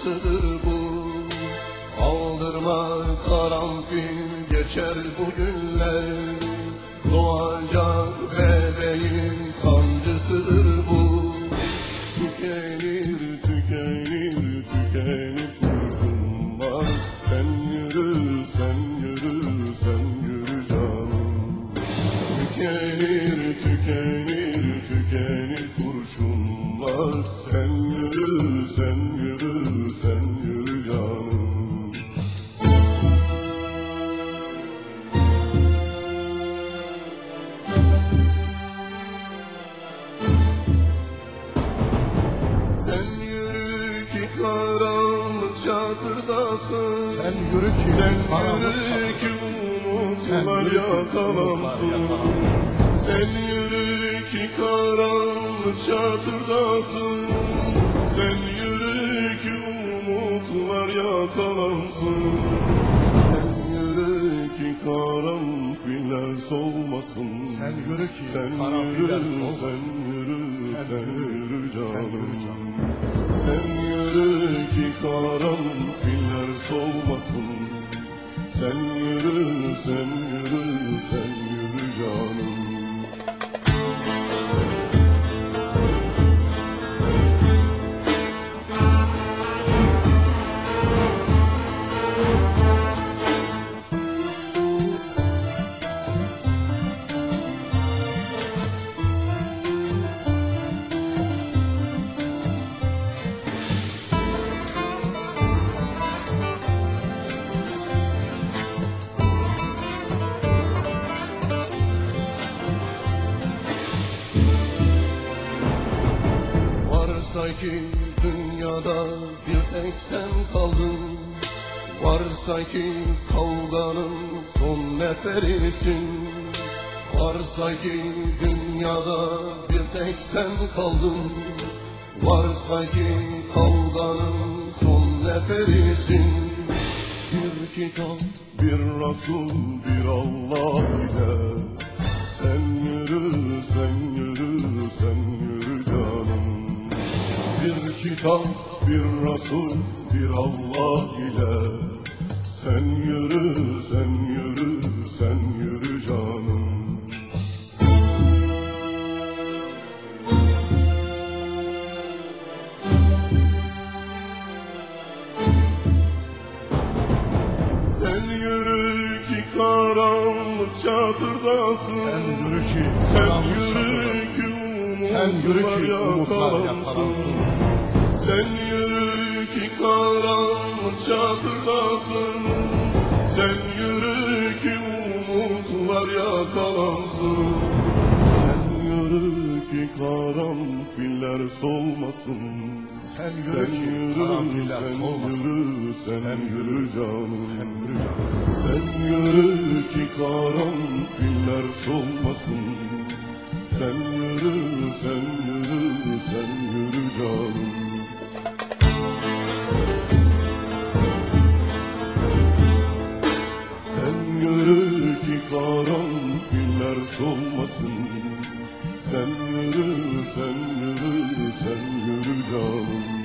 şarkısıdır bu. Aldırma karanfil geçer bugün. Sen yürü, sen yürü, sen yürü canım Sen yürü ki karanlık çadırdasın. Sen yürü ki Sen yürü ki umutlar yakalansın Sen yürü ki karanlık çadırdasın Sen yürü ki umutlar yakalansın. Sen yürü ki karanfiller solmasın. Sen yürü ki Sen karanfiller yürü, solmasın. sen yürü, Sen sen yürü, yürü sen yürü canım. Sen yürü ki karanfiller solmasın. Sen yürü, sen yürü, sen yürü canım Varsa ki dünyada bir tek sen kaldın. Varsa ki kavganın son neferisin. Varsa ki dünyada bir tek sen kaldın. Varsa ki kavganın son neferisin. Bir kitap, bir Resul, bir Allah ile. Sen yürü, sen yürü, sen yürü kitap, bir Resul, bir Allah ile Sen yürü, sen yürü, sen yürü canım Sen yürü ki karanlık çadırdasın Sen yürü ki karanlık çadırdasın. Sen yürü ki umutlar yakalansın. Sen yürü ki karanlık çadırdasın Sen yürü ki umutlar yakalansın. Sen yürü ki karanfiller solmasın. Sen Sen yürü ki yürü, sen yürü, sen yürü canım. Sen yürü canım. Sen yürü ki karanfiller solmasın. Sen yürü, sen yürü, sen yürü canım yanmasın Sen yürü, sen yürü, sen yürü canım.